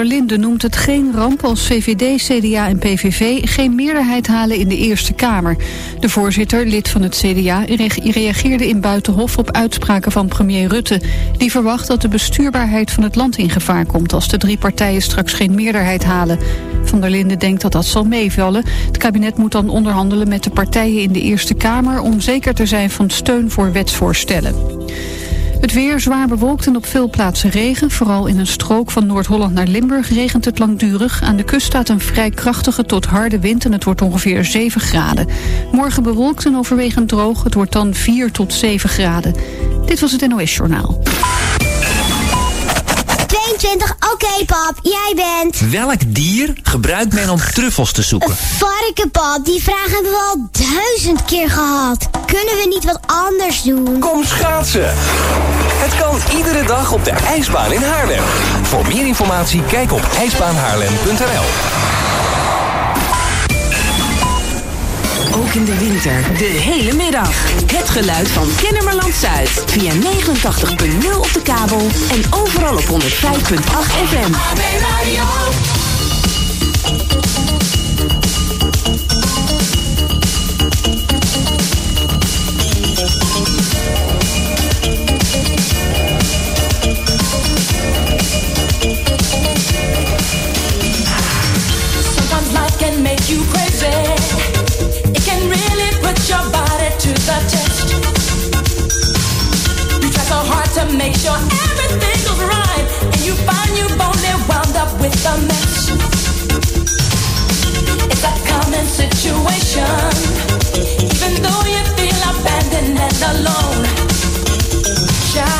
der Linden noemt het geen ramp als VVD, CDA en PVV geen meerderheid halen in de Eerste Kamer. De voorzitter, lid van het CDA, reageerde in Buitenhof op uitspraken van premier Rutte. Die verwacht dat de bestuurbaarheid van het land in gevaar komt als de drie partijen straks geen meerderheid halen. Van der Linden denkt dat dat zal meevallen. Het kabinet moet dan onderhandelen met de partijen in de Eerste Kamer om zeker te zijn van steun voor wetsvoorstellen. Het weer zwaar bewolkt en op veel plaatsen regen. Vooral in een strook van Noord-Holland naar Limburg regent het langdurig. Aan de kust staat een vrij krachtige tot harde wind en het wordt ongeveer 7 graden. Morgen bewolkt en overwegend droog. Het wordt dan 4 tot 7 graden. Dit was het NOS Journaal. 22, oké pap, jij bent... Welk dier gebruikt men om truffels te zoeken? Een varken pap, die vraag hebben we al duizend keer gehad. Kunnen we niet wat anders doen? Kom schaatsen! Het kan iedere dag op de ijsbaan in Haarlem. Voor meer informatie kijk op ijsbaanhaarlem.nl Ook in de winter, de hele middag. Het geluid van Kennemerland Zuid. Via 89.0 op de kabel en overal op 105.8 FM. Can make you crazy. Even though you feel abandoned and alone. Child,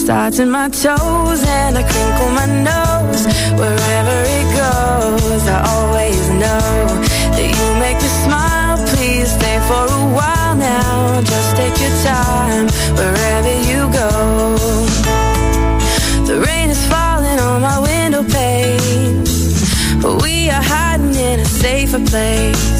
starts in my toes and I crinkle my nose. Wherever it goes, I always know that you make me smile. Please stay for a while now. Just take your time wherever you go. The rain is falling on my window pane, but we are hiding in a safer place.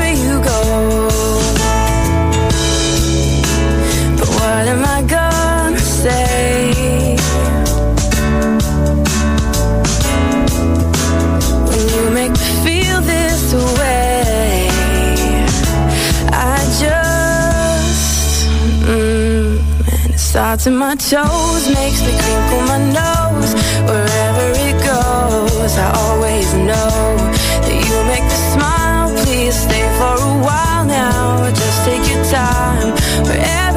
in my toes, makes me crinkle my nose. Wherever it goes, I always know that you make me smile. Please stay for a while now. Just take your time wherever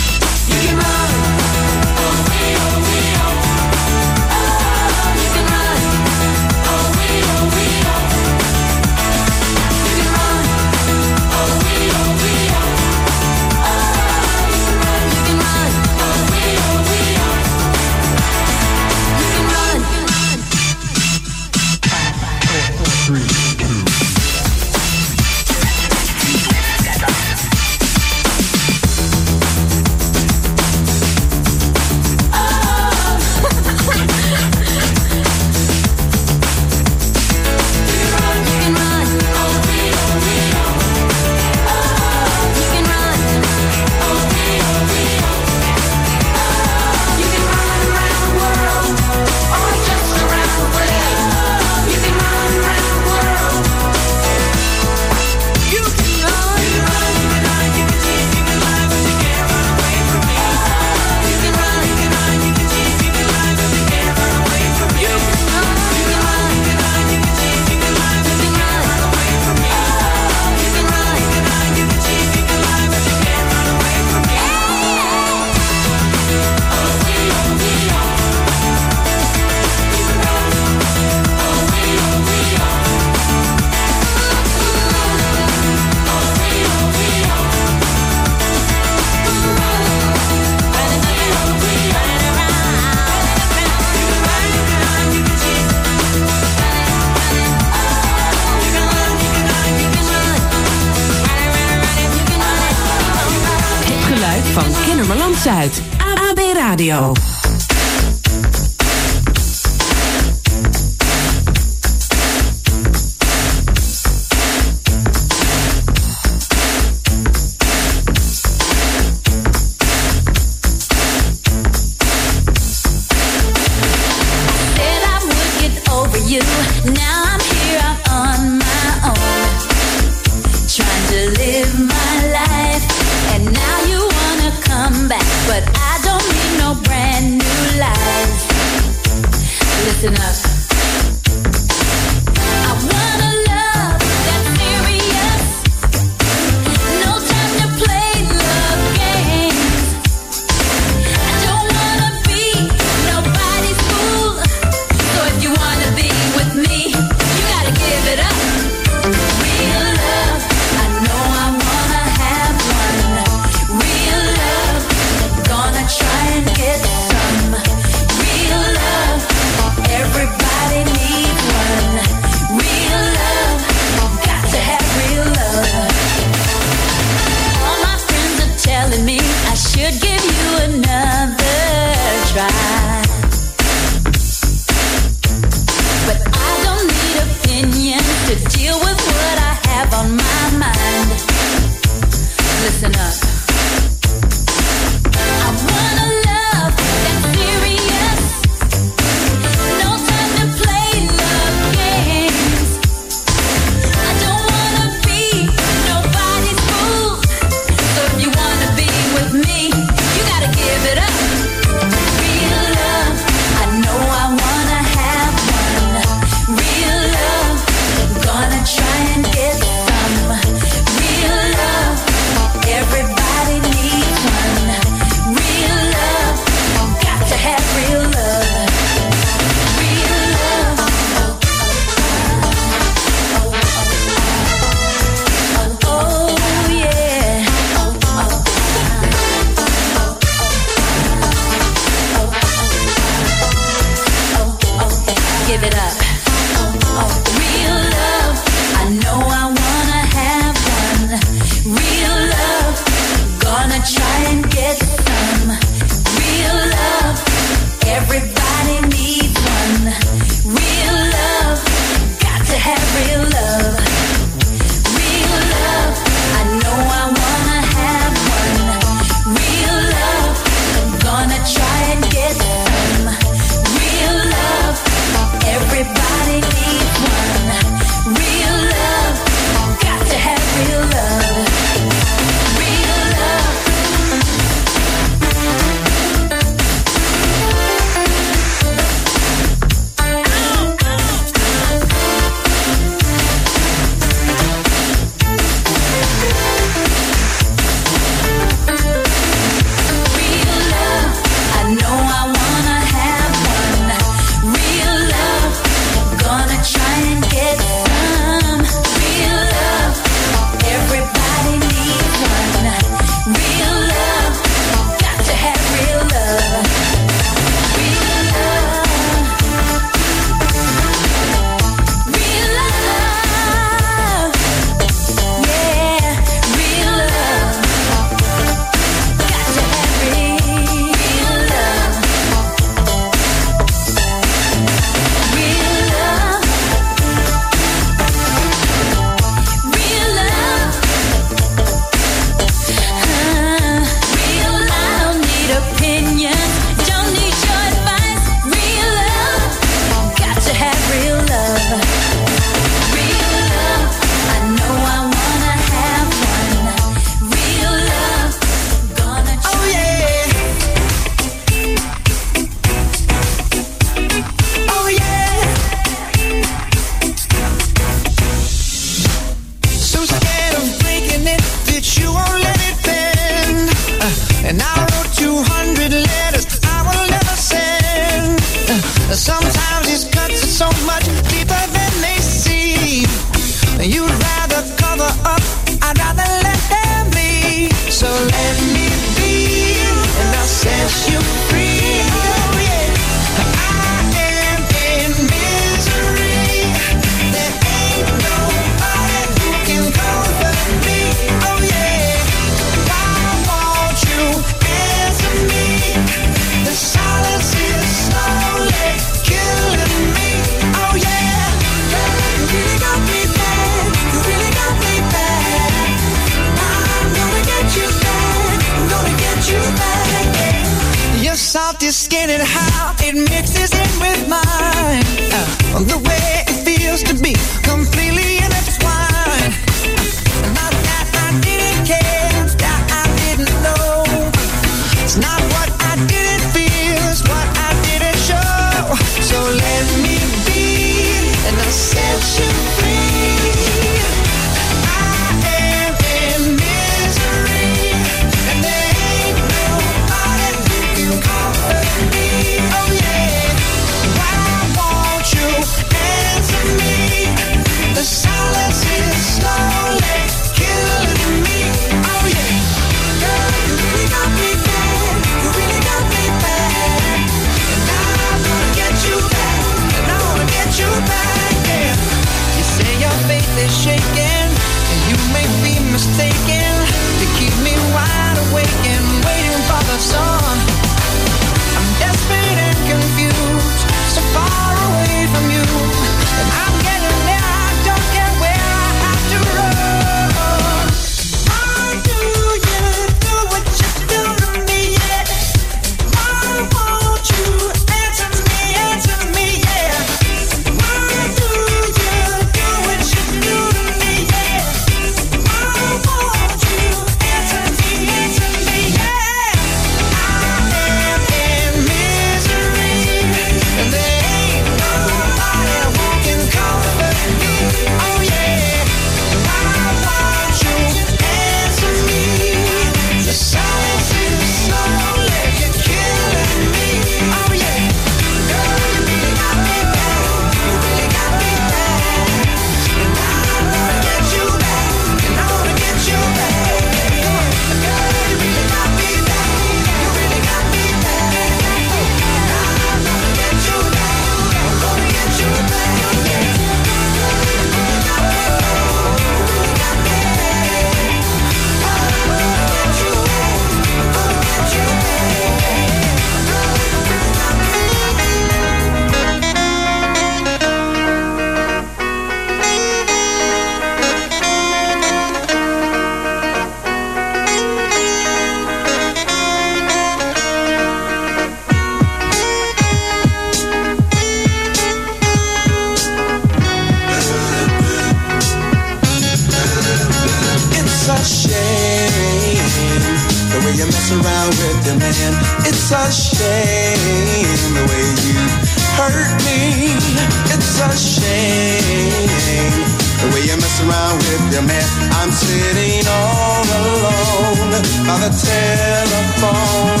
with your man. I'm sitting all alone by the telephone,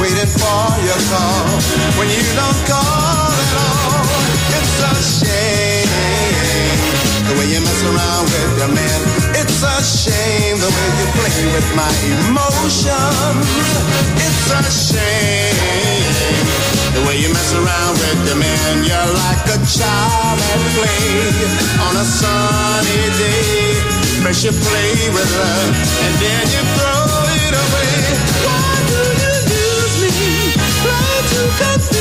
waiting for your call. When you don't call at all, it's a shame the way you mess around with your man. It's a shame the way you play with my emotions. It's a shame the way you mess around with your man. You're like a child at play on a sunny day. First you play with her and then you throw it away. Why do you use me? Try to confuse.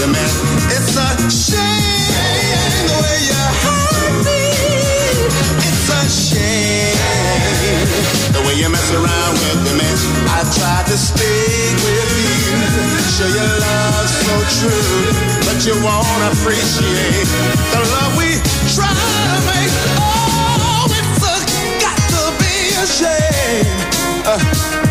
It's a shame the way you hurt me. It's a shame the way you mess around with man. I tried to with you, show love so true, but you won't appreciate the love we try to make. Oh, it's a, got to be a shame. Uh,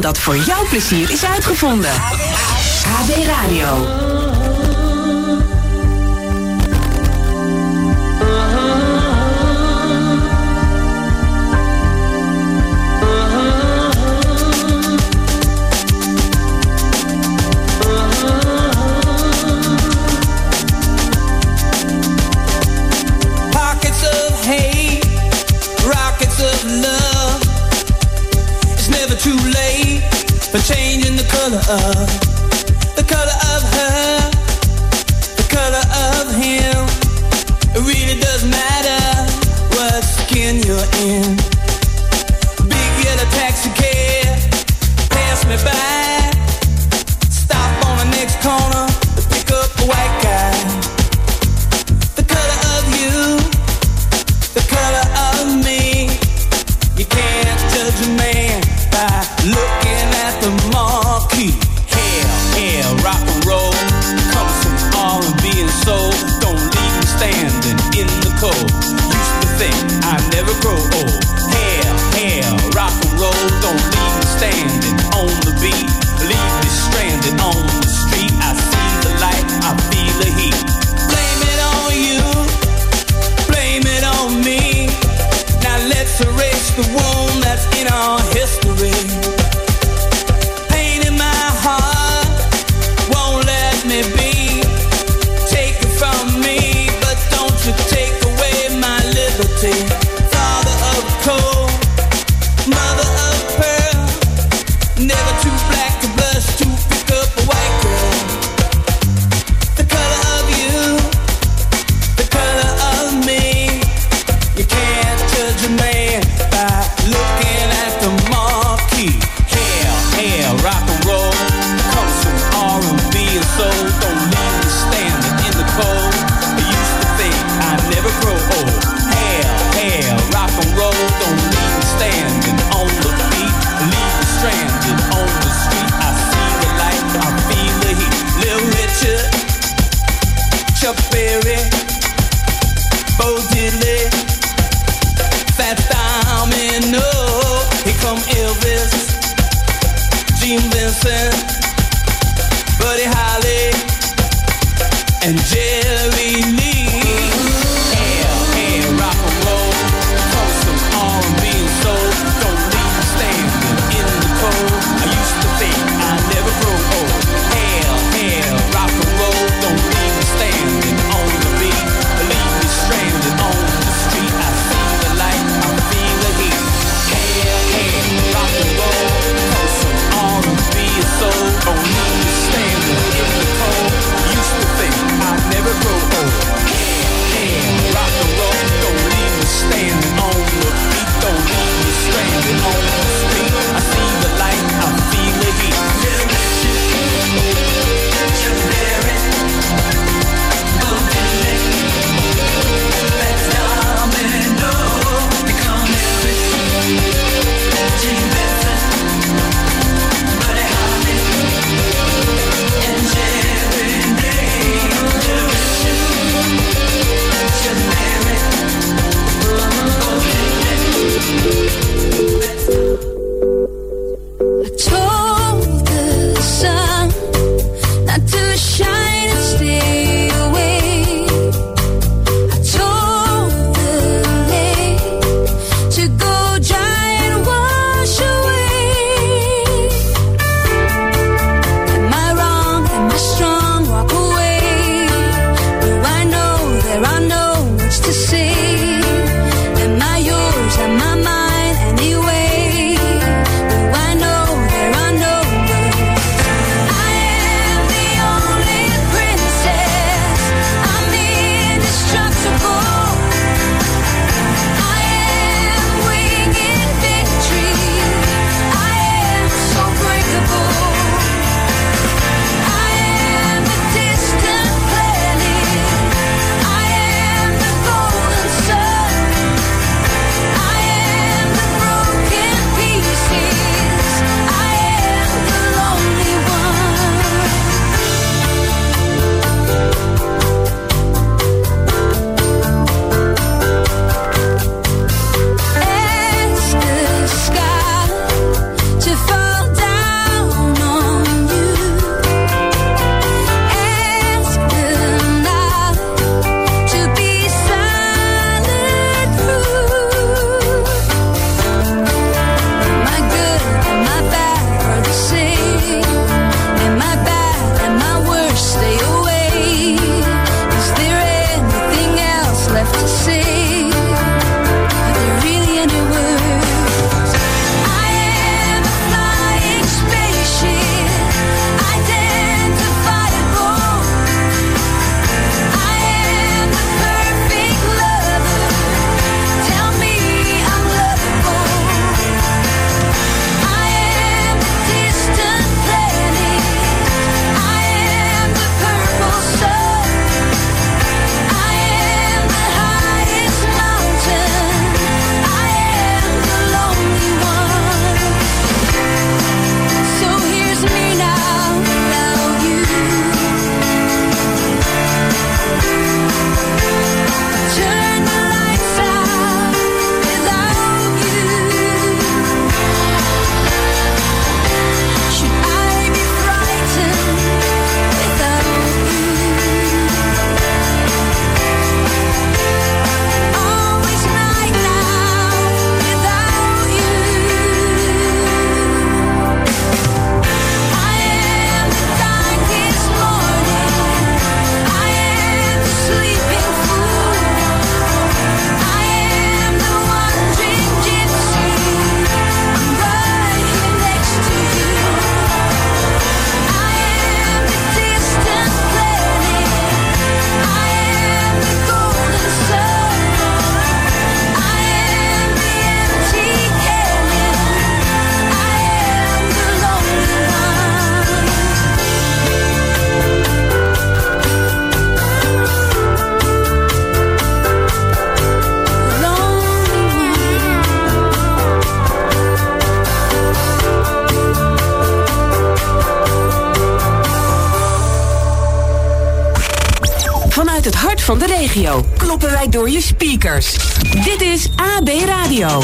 dat voor jouw plezier is uitgevonden. AB Radio. of van de regio. Kloppen wij door je speakers. Dit is AB Radio.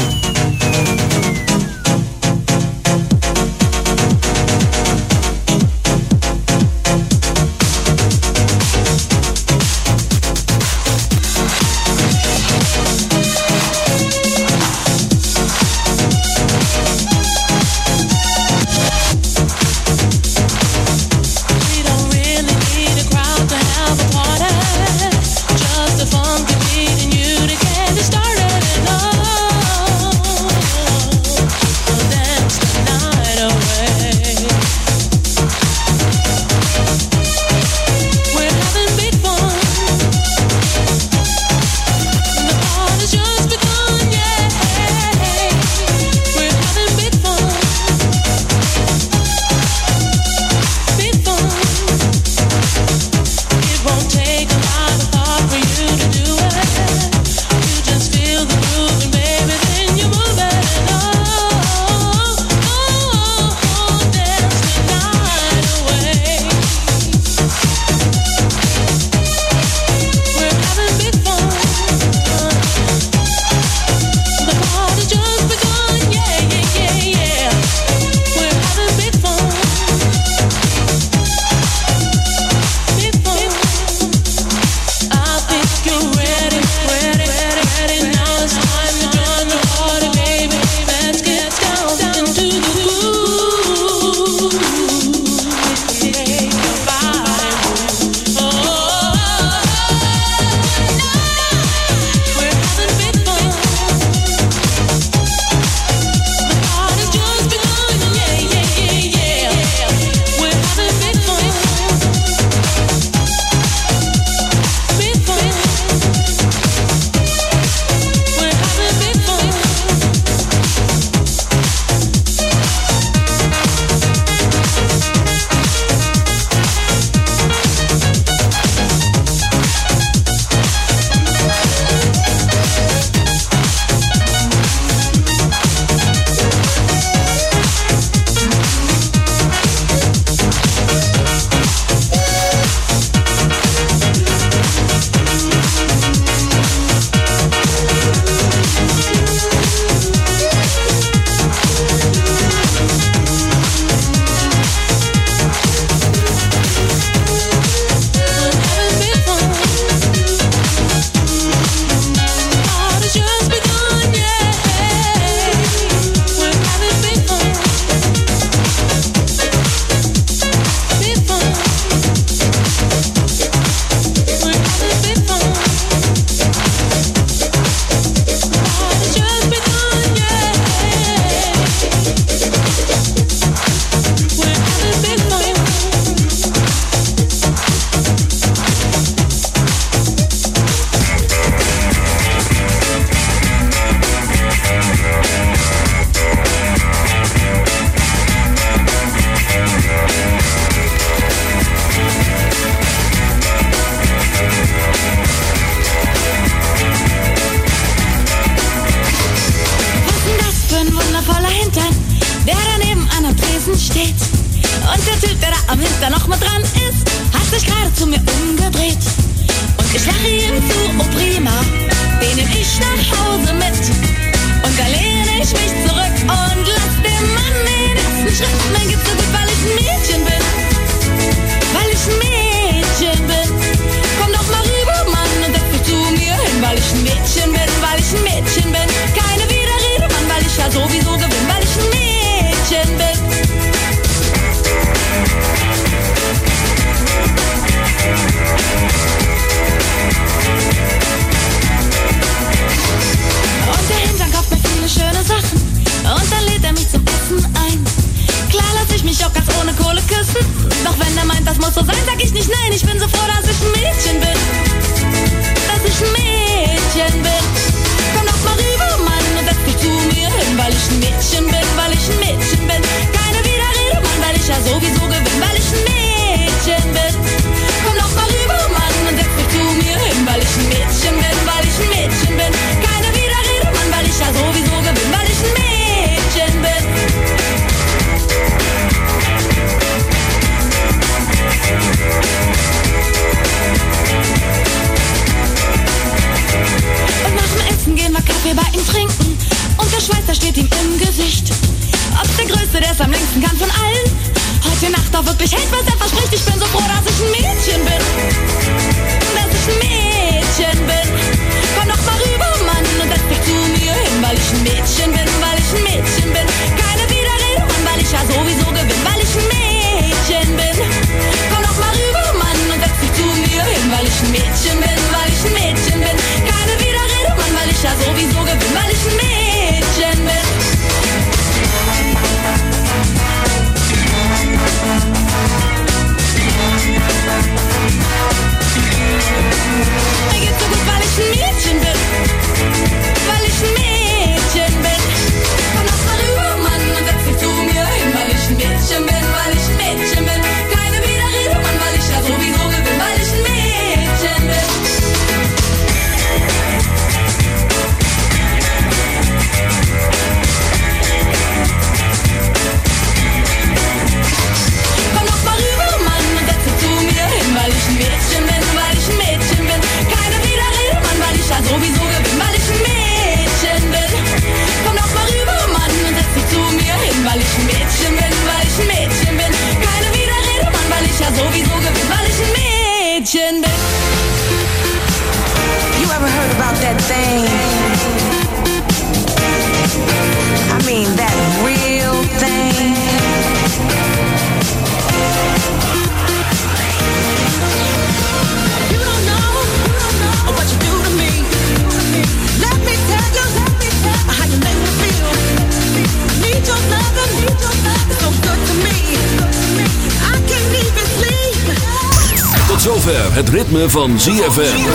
Van ZFM.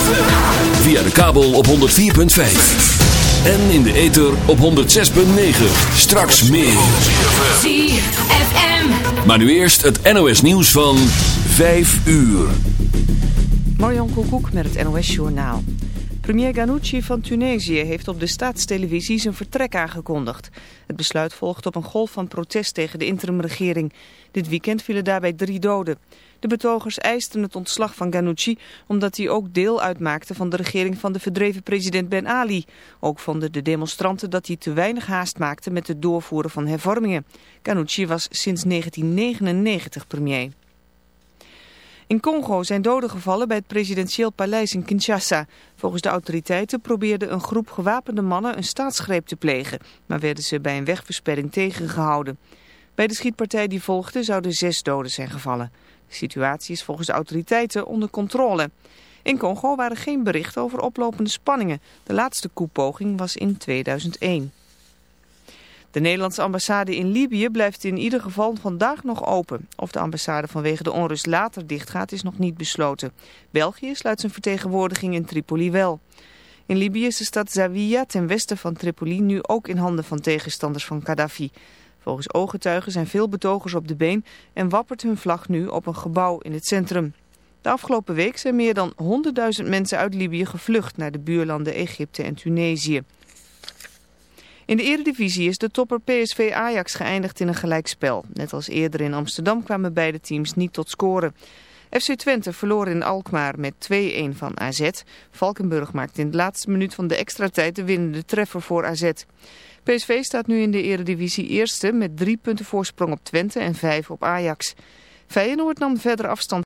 Via de kabel op 104.5. En in de ether op 106.9. Straks meer. ZFM. Maar nu eerst het NOS nieuws van 5 uur. Marjan Koekoek met het NOS Journaal. Premier Ghanouchi van Tunesië heeft op de staatstelevisie zijn vertrek aangekondigd. Het besluit volgt op een golf van protest tegen de interimregering. Dit weekend vielen daarbij drie doden. De betogers eisten het ontslag van Ghanouchi omdat hij ook deel uitmaakte van de regering van de verdreven president Ben Ali. Ook vonden de demonstranten dat hij te weinig haast maakte met het doorvoeren van hervormingen. Ghanouchi was sinds 1999 premier. In Congo zijn doden gevallen bij het presidentieel paleis in Kinshasa. Volgens de autoriteiten probeerde een groep gewapende mannen een staatsgreep te plegen, maar werden ze bij een wegversperring tegengehouden. Bij de schietpartij die volgde zouden zes doden zijn gevallen. De situatie is volgens de autoriteiten onder controle. In Congo waren geen berichten over oplopende spanningen. De laatste koepoging was in 2001. De Nederlandse ambassade in Libië blijft in ieder geval vandaag nog open. Of de ambassade vanwege de onrust later dichtgaat is nog niet besloten. België sluit zijn vertegenwoordiging in Tripoli wel. In Libië is de stad Zawiya ten westen van Tripoli nu ook in handen van tegenstanders van Gaddafi. Volgens ooggetuigen zijn veel betogers op de been en wappert hun vlag nu op een gebouw in het centrum. De afgelopen week zijn meer dan 100.000 mensen uit Libië gevlucht naar de buurlanden Egypte en Tunesië. In de eredivisie is de topper PSV Ajax geëindigd in een gelijkspel. Net als eerder in Amsterdam kwamen beide teams niet tot scoren. FC Twente verloor in Alkmaar met 2-1 van AZ. Valkenburg maakte in de laatste minuut van de extra tijd de winnende treffer voor AZ. PSV staat nu in de eredivisie eerste met drie punten voorsprong op Twente en vijf op Ajax. Feyenoord nam verder afstand